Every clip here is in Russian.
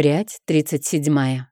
Прядь тридцать седьмая.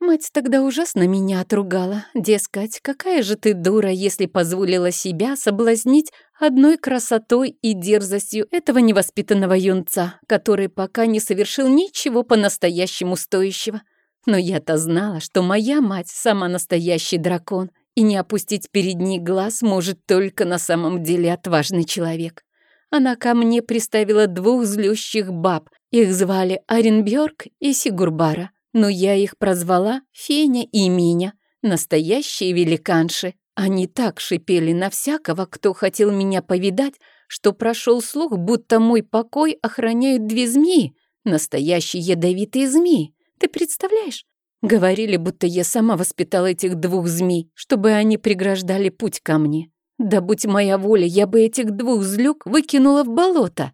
Мать тогда ужасно меня отругала. Дескать, какая же ты дура, если позволила себя соблазнить одной красотой и дерзостью этого невоспитанного юнца, который пока не совершил ничего по-настоящему стоящего. Но я-то знала, что моя мать сама настоящий дракон, и не опустить перед ней глаз может только на самом деле отважный человек. Она ко мне приставила двух злющих баб. Их звали Аренбjörg и Сигурбара но я их прозвала Феня и Миня, настоящие великанши. Они так шипели на всякого, кто хотел меня повидать, что прошел слух, будто мой покой охраняют две змеи, настоящие ядовитые змеи. Ты представляешь? Говорили, будто я сама воспитала этих двух змей, чтобы они преграждали путь ко мне. Да будь моя воля, я бы этих двух злюк выкинула в болото.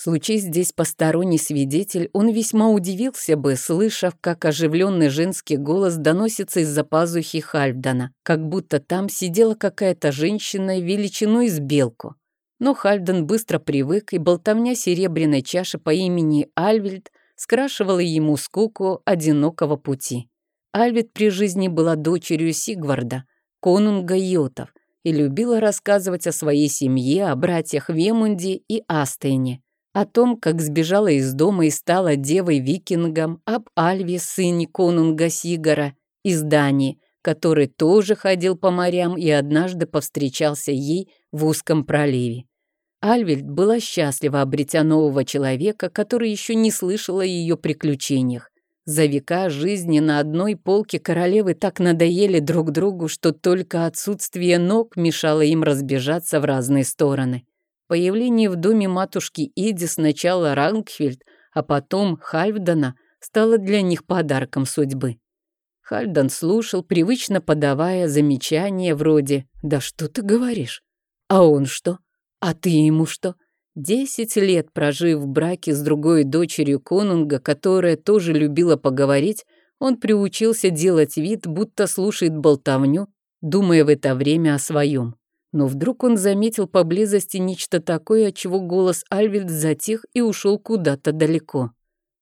Случись здесь посторонний свидетель, он весьма удивился бы, слышав, как оживленный женский голос доносится из-за пазухи Хальфдана, как будто там сидела какая-то женщина величиной с белку. Но Хальфдан быстро привык, и болтовня серебряной чаши по имени Альвильд скрашивала ему скуку одинокого пути. Альвид при жизни была дочерью Сигварда, конунга Йотов, и любила рассказывать о своей семье, о братьях Вемунде и Астейне о том, как сбежала из дома и стала девой-викингом, об Альве, сыне конунга Сигара из Дании, который тоже ходил по морям и однажды повстречался ей в узком проливе. Альвельд была счастлива, обретя нового человека, который еще не слышал о ее приключениях. За века жизни на одной полке королевы так надоели друг другу, что только отсутствие ног мешало им разбежаться в разные стороны. Появление в доме матушки Иди сначала Рангфельд, а потом Хальфдана стало для них подарком судьбы. Хальфдан слушал, привычно подавая замечания вроде «Да что ты говоришь? А он что? А ты ему что?» Десять лет прожив в браке с другой дочерью конунга, которая тоже любила поговорить, он приучился делать вид, будто слушает болтовню, думая в это время о своем. Но вдруг он заметил поблизости нечто такое, от чего голос Альвельд затих и ушел куда-то далеко.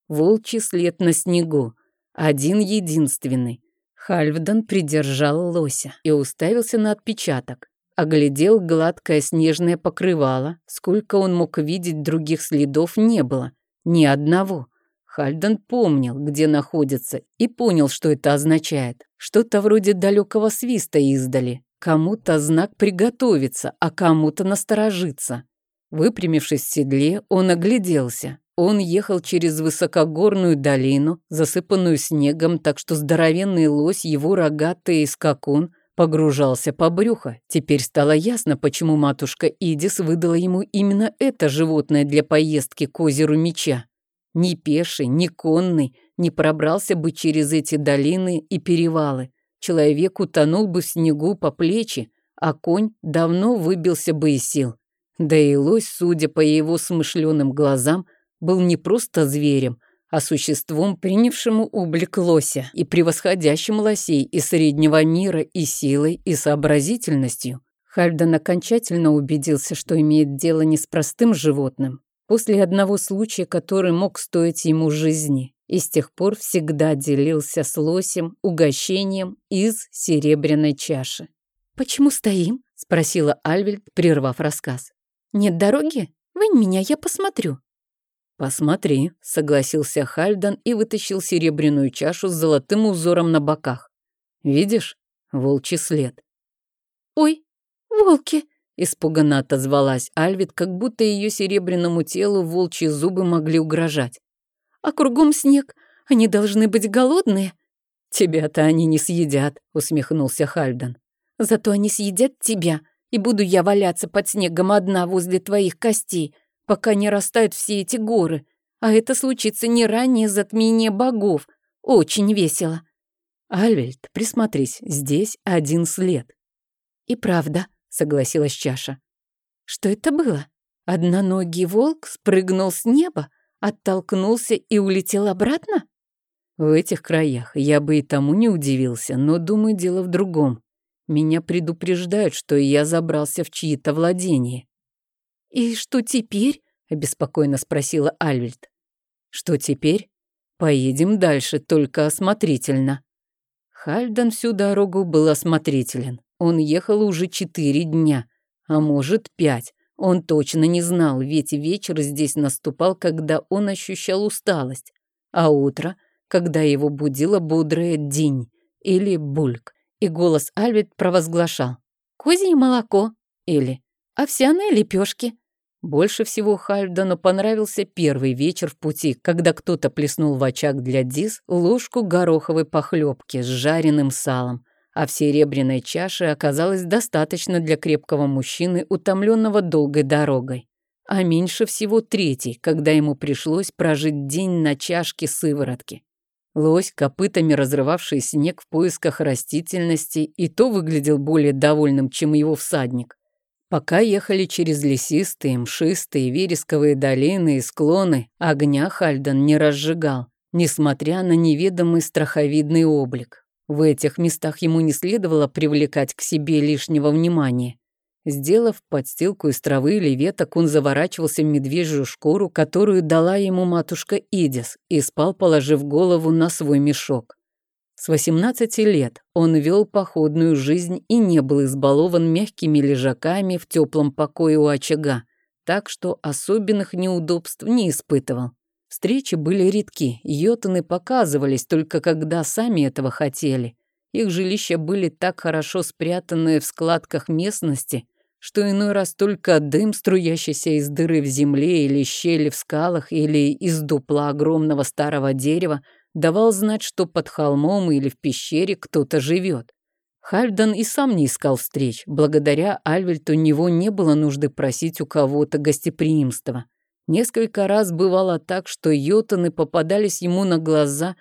Волчий след на снегу. Один единственный. Хальфдан придержал лося и уставился на отпечаток. Оглядел гладкое снежное покрывало. Сколько он мог видеть, других следов не было. Ни одного. Хальдан помнил, где находится, и понял, что это означает. Что-то вроде далекого свиста издали. Кому-то знак приготовиться, а кому-то насторожиться. Выпрямившись в седле, он огляделся. Он ехал через высокогорную долину, засыпанную снегом, так что здоровенный лось, его рогатый скакун, погружался по брюхо. Теперь стало ясно, почему матушка Идис выдала ему именно это животное для поездки к озеру Меча. Ни пеший, ни конный не пробрался бы через эти долины и перевалы. Человек утонул бы в снегу по плечи, а конь давно выбился бы из сил. Да и лось, судя по его смышленым глазам, был не просто зверем, а существом, принявшему облик лося и превосходящим лосей из среднего мира и силой, и сообразительностью. Хальден окончательно убедился, что имеет дело не с простым животным, после одного случая, который мог стоить ему жизни и с тех пор всегда делился с лосем угощением из серебряной чаши. «Почему стоим?» — спросила Альвельд, прервав рассказ. «Нет дороги? Вынь меня, я посмотрю». «Посмотри», — согласился Хальдан и вытащил серебряную чашу с золотым узором на боках. «Видишь? Волчий след». «Ой, волки!» — испуганно отозвалась Альвид, как будто ее серебряному телу волчьи зубы могли угрожать а кругом снег. Они должны быть голодные». «Тебя-то они не съедят», — усмехнулся Хальдан. «Зато они съедят тебя, и буду я валяться под снегом одна возле твоих костей, пока не растают все эти горы. А это случится не ранее затмения богов. Очень весело». «Альвельд, присмотрись, здесь один след». «И правда», — согласилась Чаша. «Что это было? Одноногий волк спрыгнул с неба? Оттолкнулся и улетел обратно? В этих краях я бы и тому не удивился, но, думаю, дело в другом. Меня предупреждают, что я забрался в чьи-то владения. «И что теперь?» — обеспокоенно спросила Альвельд. «Что теперь? Поедем дальше, только осмотрительно». Хальдан всю дорогу был осмотрителен. Он ехал уже четыре дня, а может пять. Он точно не знал, ведь вечер здесь наступал, когда он ощущал усталость, а утро, когда его будила бодрая день или бульк. И голос Альвит провозглашал «Козье молоко» или «Овсяные лепешки». Больше всего Хальдану понравился первый вечер в пути, когда кто-то плеснул в очаг для Дис ложку гороховой похлебки с жареным салом, а в серебряной чаше оказалось достаточно для крепкого мужчины, утомленного долгой дорогой. А меньше всего третий, когда ему пришлось прожить день на чашке сыворотки. Лось, копытами разрывавший снег в поисках растительности, и то выглядел более довольным, чем его всадник. Пока ехали через лесистые, мшистые, вересковые долины и склоны, огня Хальден не разжигал, несмотря на неведомый страховидный облик. В этих местах ему не следовало привлекать к себе лишнего внимания. Сделав подстилку из травы или веток, он заворачивался в медвежью шкуру, которую дала ему матушка Идис, и спал, положив голову на свой мешок. С 18 лет он вел походную жизнь и не был избалован мягкими лежаками в теплом покое у очага, так что особенных неудобств не испытывал. Встречи были редки, йотаны показывались только когда сами этого хотели. Их жилища были так хорошо спрятаны в складках местности, что иной раз только дым, струящийся из дыры в земле или щели в скалах или из дупла огромного старого дерева, давал знать, что под холмом или в пещере кто-то живет. Хальдан и сам не искал встреч. Благодаря Альвельту у него не было нужды просить у кого-то гостеприимства. Несколько раз бывало так, что йотаны попадались ему на глаза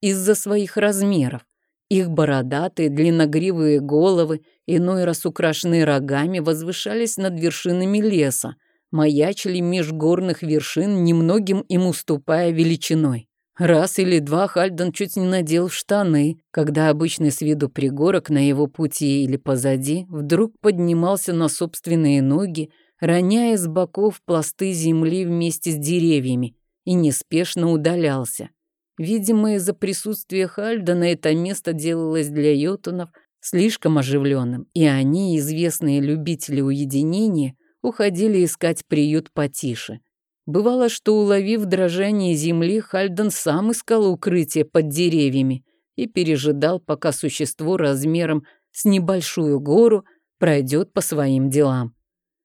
из-за своих размеров. Их бородатые, длинногривые головы, иной раз украшенные рогами, возвышались над вершинами леса, маячили меж горных вершин, немногим им уступая величиной. Раз или два Хальден чуть не надел штаны, когда обычный с виду пригорок на его пути или позади вдруг поднимался на собственные ноги, роняя с боков пласты земли вместе с деревьями, и неспешно удалялся. Видимо, из-за присутствия Хальдена это место делалось для йотунов слишком оживленным, и они, известные любители уединения, уходили искать приют потише – Бывало, что, уловив дрожание земли, Хальден сам искал укрытие под деревьями и пережидал, пока существо размером с небольшую гору пройдет по своим делам.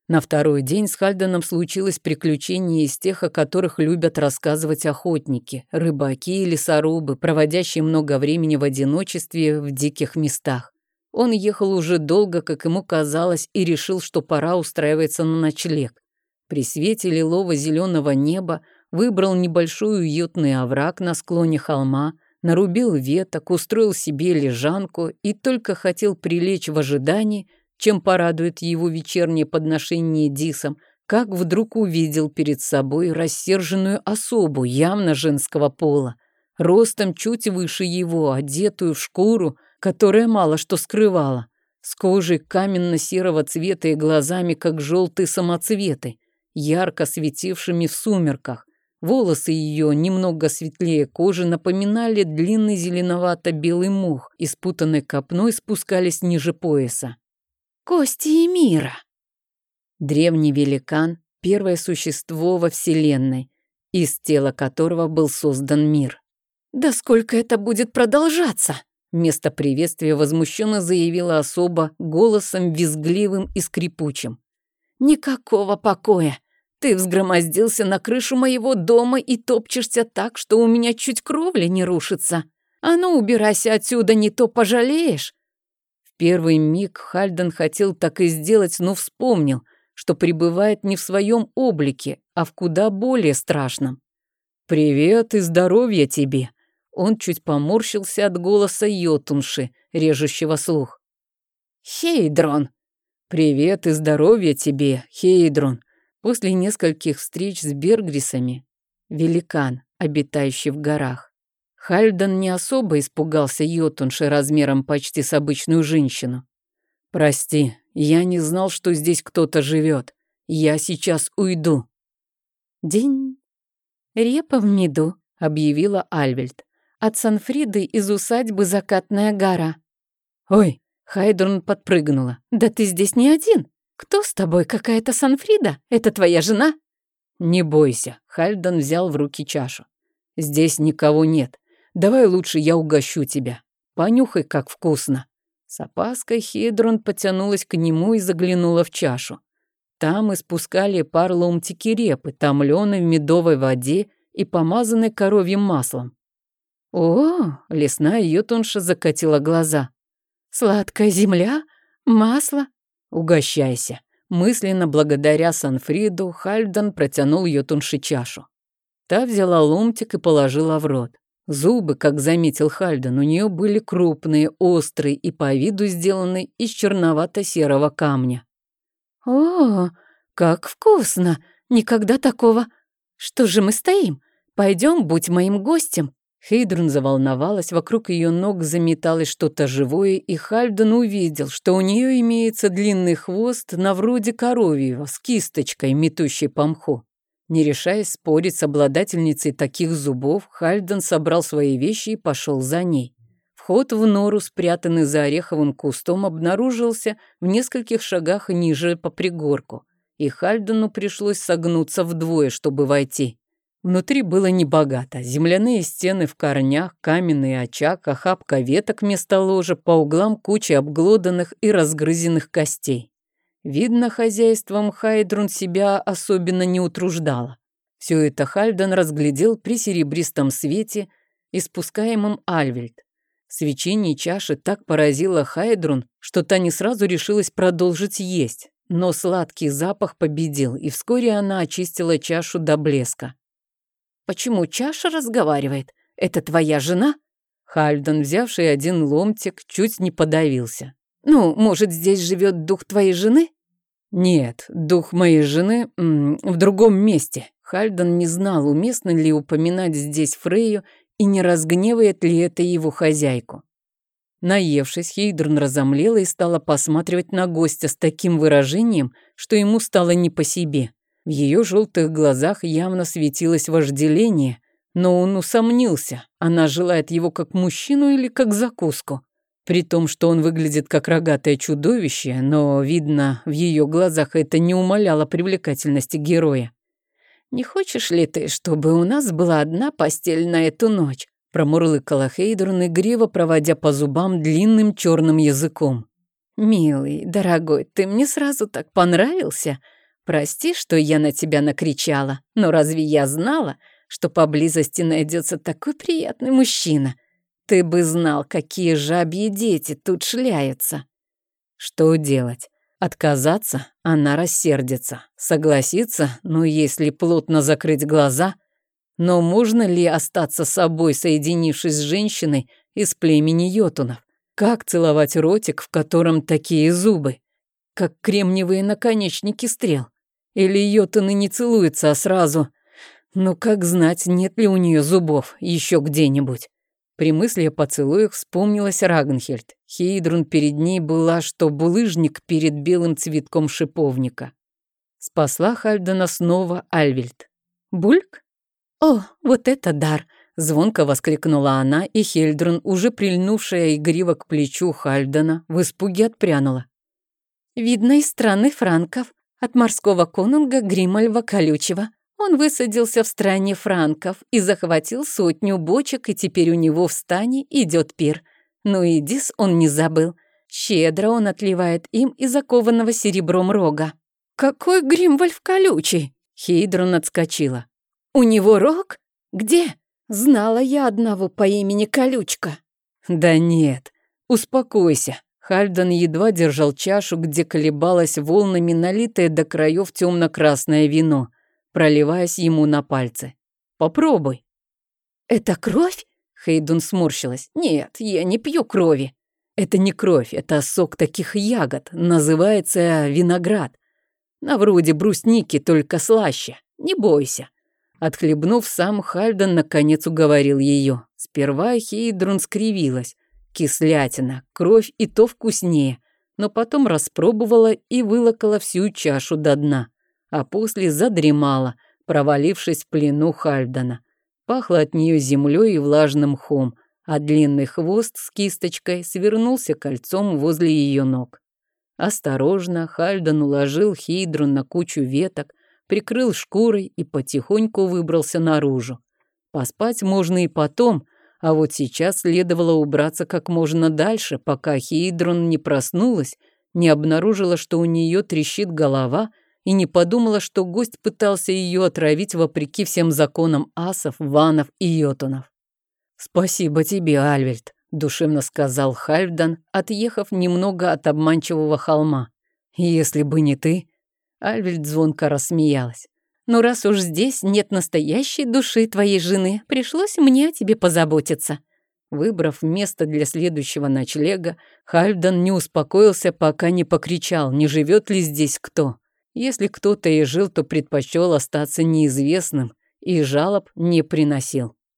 На второй день с Хальденом случилось приключение из тех, о которых любят рассказывать охотники, рыбаки и лесорубы, проводящие много времени в одиночестве в диких местах. Он ехал уже долго, как ему казалось, и решил, что пора устраиваться на ночлег. При свете лилово-зеленого неба выбрал небольшой уютный овраг на склоне холма, нарубил веток, устроил себе лежанку и только хотел прилечь в ожидании, чем порадует его вечернее подношение дисом, как вдруг увидел перед собой рассерженную особу явно женского пола, ростом чуть выше его, одетую в шкуру, которая мало что скрывала, с кожей каменно-серого цвета и глазами, как желтые самоцветы ярко светившими в сумерках. Волосы ее, немного светлее кожи, напоминали длинный зеленовато-белый мух и спутанной копной спускались ниже пояса. «Кости мира. Древний великан — первое существо во Вселенной, из тела которого был создан мир. «Да сколько это будет продолжаться?» Вместо приветствия возмущенно заявила особа голосом визгливым и скрипучим. «Никакого покоя. Ты взгромоздился на крышу моего дома и топчешься так, что у меня чуть кровля не рушится. А ну, убирайся отсюда, не то пожалеешь. Первый миг Хальден хотел так и сделать, но вспомнил, что пребывает не в своем облике, а в куда более страшном. «Привет и здоровья тебе!» Он чуть поморщился от голоса Йотунши, режущего слух. «Хейдрон!» «Привет и здоровья тебе, Хейдрон!» После нескольких встреч с Бергрисами, великан, обитающий в горах, Хальдан не особо испугался Йотунши размером почти с обычную женщину. «Прости, я не знал, что здесь кто-то живет. Я сейчас уйду». «День. Репа в меду», — объявила Альвельд. «От Санфриды из усадьбы Закатная гора». «Ой!» Хайдерн подпрыгнула. «Да ты здесь не один. Кто с тобой? Какая-то Санфрида? Это твоя жена?» «Не бойся», — Хальден взял в руки чашу. «Здесь никого нет. Давай лучше я угощу тебя. Понюхай, как вкусно». С опаской Хейдрон потянулась к нему и заглянула в чашу. Там испускали пар ломтики репы, томленой в медовой воде и помазанной коровьим маслом. «О!» — лесная ютунша закатила глаза. «Сладкая земля? Масло?» «Угощайся!» Мысленно благодаря Санфриду, Хальден протянул ютунши чашу. Та взяла ломтик и положила в рот. Зубы, как заметил Хальден, у нее были крупные, острые и по виду сделаны из черновато-серого камня. «О, как вкусно! Никогда такого! Что же мы стоим? Пойдем, будь моим гостем!» Хейдрун заволновалась, вокруг ее ног заметалось что-то живое, и Хальден увидел, что у нее имеется длинный хвост на вроде коровьего с кисточкой, метущей по мху. Не решаясь спорить с обладательницей таких зубов, Хальден собрал свои вещи и пошел за ней. Вход в нору, спрятанный за ореховым кустом, обнаружился в нескольких шагах ниже по пригорку, и Хальдену пришлось согнуться вдвое, чтобы войти. Внутри было небогато. Земляные стены в корнях, каменный очаг, охапка веток вместо ложа, по углам куча обглоданных и разгрызенных костей. Видно, хозяйством Хайдрун себя особенно не утруждала. Все это Хальден разглядел при серебристом свете, испускаемом Альвельд. Свечение чаши так поразило Хайдрун, что та не сразу решилась продолжить есть, но сладкий запах победил, и вскоре она очистила чашу до блеска. «Почему чаша разговаривает? Это твоя жена?» Хальден, взявший один ломтик, чуть не подавился. «Ну, может, здесь живет дух твоей жены?» «Нет, дух моей жены в другом месте». Хальден не знал, уместно ли упоминать здесь Фрейю и не разгневает ли это его хозяйку. Наевшись, Хейдрун разомлела и стала посматривать на гостя с таким выражением, что ему стало не по себе. В ее желтых глазах явно светилось вожделение, но он усомнился, она желает его как мужчину или как закуску. При том, что он выглядит как рогатое чудовище, но, видно, в ее глазах это не умаляло привлекательности героя. «Не хочешь ли ты, чтобы у нас была одна постель на эту ночь?» промурлыкала Хейдерн, игриво проводя по зубам длинным черным языком. «Милый, дорогой, ты мне сразу так понравился. Прости, что я на тебя накричала, но разве я знала, что поблизости найдется такой приятный мужчина? Ты бы знал, какие жабьи дети тут шляются». «Что делать? Отказаться? Она рассердится. Согласиться? Ну, если плотно закрыть глаза. Но можно ли остаться собой, соединившись с женщиной из племени йотунов? Как целовать ротик, в котором такие зубы? Как кремниевые наконечники стрел? Или йотуны не целуются, а сразу? Ну, как знать, нет ли у нее зубов еще где-нибудь? При мысли о поцелуях вспомнилась Рагнхельд. Хейдрун перед ней была, что булыжник перед белым цветком шиповника. Спасла Хальдена снова Альвельд. «Бульк? О, вот это дар!» Звонко воскликнула она, и Хельдрун, уже прильнувшая игриво к плечу Хальдена, в испуге отпрянула. «Видно из страны франков от морского конунга Гримальва Колючего. Он высадился в стране франков и захватил сотню бочек, и теперь у него в стане идет пир. Ну и дис он не забыл. Щедро он отливает им из закованного серебром рога. «Какой Гримвальф колючий!» Хейдрон отскочила. «У него рог? Где? Знала я одного по имени Колючка». «Да нет, успокойся. Хальден едва держал чашу, где колебалось волнами налитое до краев темно-красное вино, проливаясь ему на пальцы. «Попробуй». «Это кровь?» Хейдун сморщилась. «Нет, я не пью крови». «Это не кровь, это сок таких ягод. Называется виноград. На вроде брусники, только слаще. Не бойся». Отхлебнув сам, Хальден наконец уговорил ее. Сперва Хейдрун скривилась, Кислятина, кровь и то вкуснее, но потом распробовала и вылокала всю чашу до дна, а после задремала, провалившись в плену Хальдана. Пахло от нее землей и влажным мхом, а длинный хвост с кисточкой свернулся кольцом возле ее ног. Осторожно Хальден уложил Хейдру на кучу веток, прикрыл шкурой и потихоньку выбрался наружу. Поспать можно и потом, а вот сейчас следовало убраться как можно дальше, пока Хейдрон не проснулась, не обнаружила, что у нее трещит голова и не подумала, что гость пытался ее отравить вопреки всем законам асов, ванов и йотунов. «Спасибо тебе, Альвельд», — душевно сказал Хальфдан, отъехав немного от обманчивого холма. «Если бы не ты...» Альвельд звонко рассмеялась. «Ну, раз уж здесь нет настоящей души твоей жены, пришлось мне о тебе позаботиться». Выбрав место для следующего ночлега, Хальфдан не успокоился, пока не покричал, не живет ли здесь кто. Если кто-то и жил, то предпочел остаться неизвестным и жалоб не приносил.